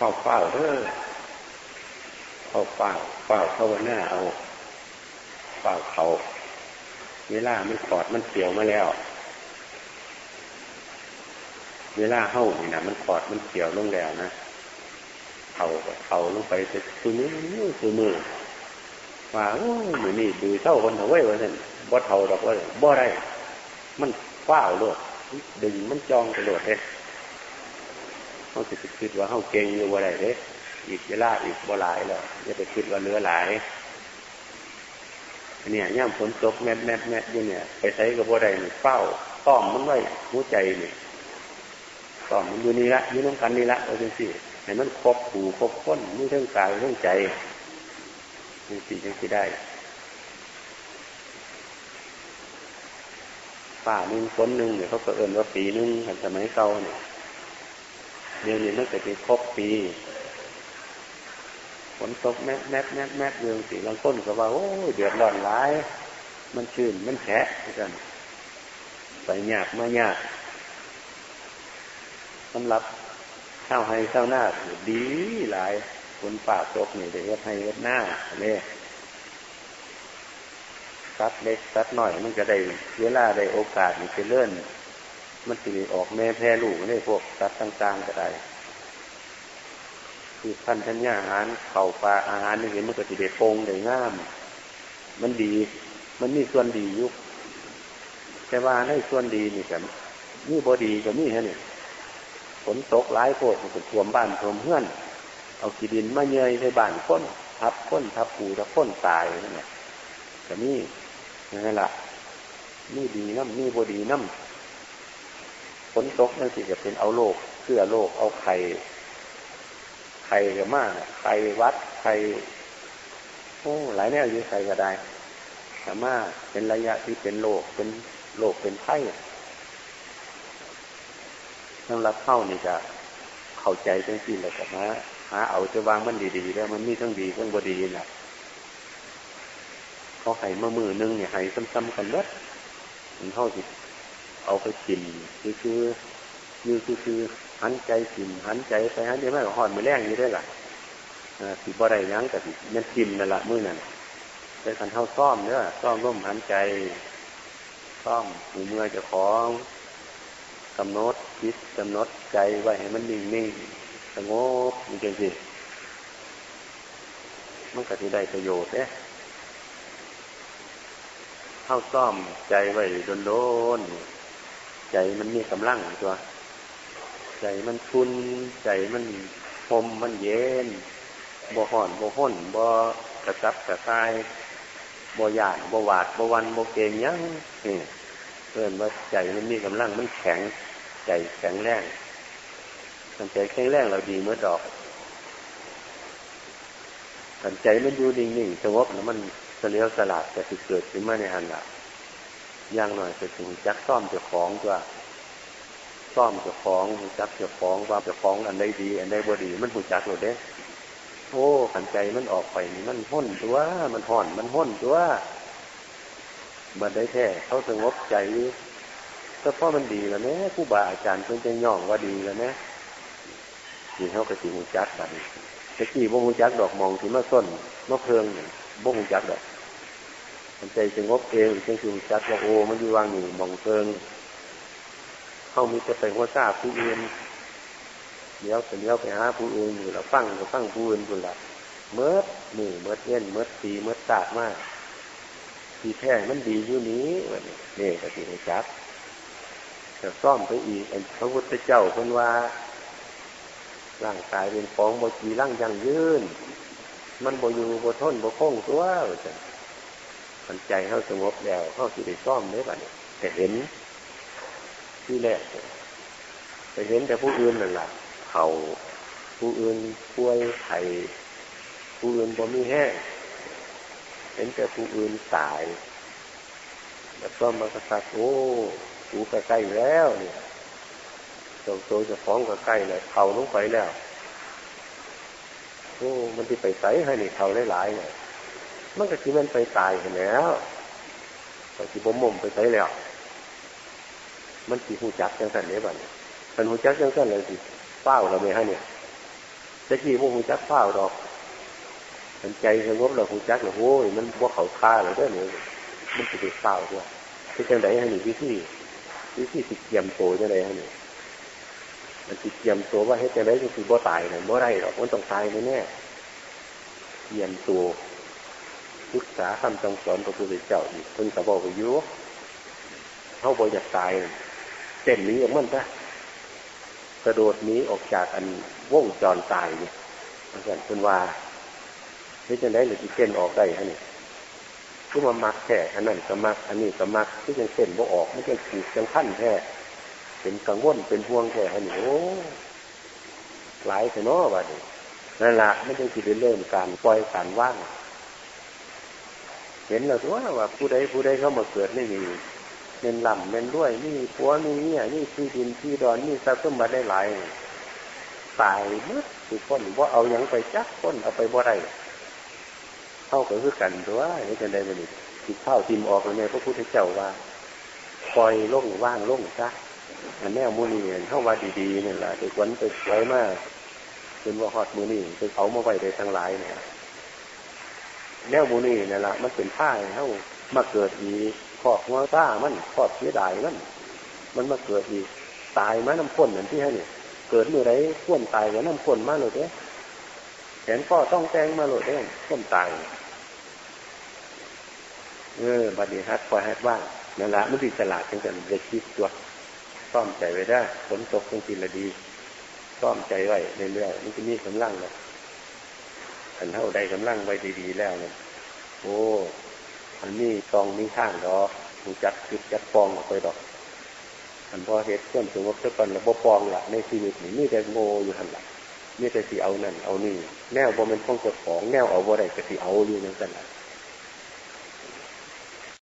ฝ้าเฝ้าเด้อเฝ้าเฝ้าเฝ้าเข้าหน้าเอาเฝ้าเขาเวลามันกอดมันเสียวมาแล้ว เวลาเข้านี่นะมันกอดมันเสียวลงแล้วนะเขาเขาลงไปจะคือมือคือมือว่าโอ้หมือนี่ดูเท่าคนเอาไว้ว่านั่นบ่เท่าดอกว่าบ่ได้ มันฟ้าโลดดึงมันจองไปโลดเลย เขาจะคิดว่าเขาเก่งอยู่ว่าไรเด้อีกเวลาอีกบ่หลายแล้วจะไปคิดว่าเหลือหลายเนี่ยย่ำฝนตกแมดแมดแมดอยู่เนี่ย ไปใช้กับบ่ได้เนี่ยเฝ้าต้อมมันไว้หัวใจเนี่ยต้อมมันอยู่นี่ละอยู่น้ำกันนี่ละเอาจริงสิให้มันครบหูครบค้นมีเรื่องกายเรื่องใจมีสิ่งที่ได้ป่าหนึ่งฝนหนึ่งเนี่ยเขาก็เอินว่าปีหนึ่งสมัยเก่าเนี่ย เดี๋ยวนี้มันจะเป็นครบปีฝนตกแมบแมบแมบแมบเรื่องสีลังต้นก็ว่าโอ้เดือดร้อนร้าย มันชื้นมันแฉะกันไปยากมายากสำหรับข้าวให้ข้าวหน้าดีหลายคนป่าตกนี่เดี๋ยวให้เวหน้าเนี่ยซัดเล็กซัดหน่อยมันจะได้เวลาได้โอกาสมันจะเลื่อน มันจะออกแม่แพร่ลูกในพวกซัดต่างๆก็ได้คือพันธัญญาอาหารเข่าปลาอาหารนี่เห็นมันก็จะได้โปงได้งาม มันดี มันมีส่วนดียุคแต่ว่าในส่วนดีนี่กับนี่บอดีกับนี่ฮะเนี่ยฝนตกหลายโพดมันท่วมบ้านท่วมเฮือน เอาขีดินมาเยยในบ้านค้นทับค้นทับปูทับค้นตายนั่นแหละแต่นี่นั่นแหละนี่ดีน้ำนี่บดีน้ำ ฝนตกนั่นสิจะเป็นเอาโลกเพื่อโลกเอาไข่ไข่กับมาไข่วัดไข่โอ้หลายแนวอยู่ไข่ก็ได้แต่มารถเป็นระยะที่เป็นโลกเป็นโลกเป็นไข่สำหรับเข้านี่จะเข้าใจทั้งสิ้นเลยกับมาหาเอาจะวางมันดีๆแล้วมันมีทั้งดีทั้งบดีน่ะเขาไห้มามือนึงเนี่ยไห้ซ้ำๆกันเบิดมันเท่าสิ เอาไปกินคือคือยืคือคือหันใจกินหันใจไปหันใจไม่ก็หอนมือแรงนี่ได้ล่ะสิบ่ได้ยังแต่สิมันกินนั่นละมือนั่นเป็นการเท่าซ่อมเนื้อซ่อมร่มหันใจซ่อมมือเมื่อจะของกำหนดคิดกำหนดใจไว้ให้มันนิ่งนิ่งสงบมันจะสิมันก็จะได้ประโยชน์เนี่ยเข้าซ่อมใจไว้โดนโดน ใจมันมีกำลังตัว ใจมันทุน ใจมันพมมันเย็นบ่ห่อนบ่ห้นบ่กระจับกระตายบ่หยาดบ่หวาดบ่วันบ่เกงยังนี่เพื่อนว่าใจมันมีกำลังมันแข็ง ใจแข็งแรงมันใจแข็งแรงเราดีเมื่อดอกใจมันอยู่นิ่งๆสงบแล้วมันเสลียวสลาดแต่ที่เกิดขึ้นมาในหันละย่างหน่อยจะถึงจักซ่อมเจ้าของตัวซ่อมเจ้าของจักเจ้าของว่าเจ้าของอันใดดี อันใดบ่ดี มันหูจักหมดเด้โอ้ขันใจมันออกไปมันห้นตัว มันห่อน มันห้นตัวมันได้แท้เขาสงบใจก็เพราะมันดีแล้วเนี่ยผู้บาอาจารย์เพิ่นจะย่องว่าดีแล้วเนี่ยที่เขากระสีหูจักกันตะกี้บ่หูจักดอกมองที่มาส้นมาเพิงเนี่ยบ่หูจักดอก มันใจสงบเองจึงหูจักว่าโอ้มันอยู่วางอยู่มองเพิงเขามีจะไปหัวซาผู้อื่นเดี๋ยวเดี๋ยวไปหาผู้อื่นอยู่แล้วฟังก็ฟังผู้อื่นคนละเมื่อมือเมื่อเย็นเมื่อตีเมื่อตากมากทีแท้มันดีอยู่นี้วันนี้นี่ก็สิจักจะซ่อมไปอีกพระพุทธเจ้าคนว่า ร่างกายเป็นของบจีร่างยังยืน มันบ่อยู่บ่ทนบ่คงตัวจ้ มันใจเข้าสงบแล้วเข้าสิได้ซ่อมได้ป่ะเนี่ยแต่เห็นที่แรกไปเห็นแต่ผู้อื่นนั่นแหละเขาผู้อื่นป่วยไข้ผู้อื่นบ่มีแห้งเห็นแต่ผู้อื่นตาย แล้วก็มากระสัดโอ้หูใกล้แล้วเนี่ยโตโตจะฟ้องกับใกล้เลยเข่าลงไปแล้วโอ้มันที่ไปใส่ให้นี่เข่าหลายๆเนี่ย มันก็ที่มันไปตายเห็นแล้วแต่ที่บ่มมไปใส่แล้ว มันที่หูจักจังสันเนี่ยบ้านี่มันหูจักจังสันเลยสิเป้าเราไม่ให้เนี่ยตะกี้พวกมึงจักเฝ้าดอกมันใจสงบเราคงจักเลยโอ้ยมันพวกเขาฆ่าเลยด้วยเนี่ยมันจะไปเฝ้าด้วยที่จังไดให้หนึ่งวิธีวิธีติดเกียมโตจังไดให้หนึ่งมันติดเกียมตัวว่าให้จังไดก็คือบ่ตายเนี่ยบ่ได้หรอกมันต้องตายแน่เกียมตัว ศึกษาคำจังสอนพระพุทธเจ้าอีกคนกระบอกไปยุ่เขาบอกอยากตายเต้นนี้ออกมันซะกระโดดนี้ออกจากอันว่งจรตายเนี่ยมันกันเป็นว่าที่จะได้หรือที่เส้นออกได้ฮะนี่ที่มามักแท้อันนั้นก็มัก อันนี้ก็มักที่ยังเส้นบ่ออกไม่ใช่ขีดจังขั้นแท้เป็นกังวลเป็นห่วงแท้ฮะนี่โอ้หลายเนาะว่าดินั่นละไม่ใช่ที่เริ่มการปล่อยการว่าง เห็นแล้วว่าว่าผู้ใดผู้ใดเข้ามาเกิดไม่มีเงินลำเงินด้วยนี่ผัวนี่เนี่ยนี่ที่ดินที่ดอนนี่ทรัพย์สมบัติได้หลายตายมืดทุกคนว่าเอายังไปจักคนเอาไปบ่ได้เข้าก็คือกันตัวนี่จะได้บันติดเข้าทิมออกเลยพระพุทธเจ้าว่าปล่อยล่งว่างล่งซะอันแนวมูนีเข้าว่าดีๆนี่แหละไปวัญไปสวมากเป็นว่าฮอดมูนี่ไปเขามาไว้ได้ทั้งหลายเนี่ย แนวมูนี่นี่แหละมันเป็นผ้าเข้ามาเกิดอีขอบหัวต้ามันขอบเสียดายมันมันมาเกิดอีกตายมาน้ำพ่นเหมือนที่ให้เนี่ยเกิดเมื่อไรพ่นตายกับน้ำพ่นมาเลยเด้แขนก็ต้องแจ้งมาเลยเด้พ่นตายเออบัดนี้ฮัดคอยฮัดว่างนั่นละมันดีฉลาดจังกันจะคิดตัวซ่อมใจไว้ได้ฝนตกจริงๆละดีซ่อมใจไว้เรื่อยๆมันจะมีกำลังเลย อันเท่าใดกำลังไว้ดีๆแล้วเนี่ยโอ้อันนี่กองมีข้างดอกหูจัดจุดจัดฟองออกไปดอกอันพอเหตุต้นสงบสักคนแล้วบ่ฟองละในชีวิตนี่มีแต่โง่อยู่ทันละมีแต่สีเอานั่นเอานี่ แนวบ่เป็นของเจ้าของแนวเอาบ่ได้ก็สีเอาอยู่นั่นกันละ